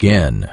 skin